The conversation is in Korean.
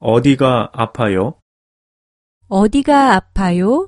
어디가 아파요? 어디가 아파요?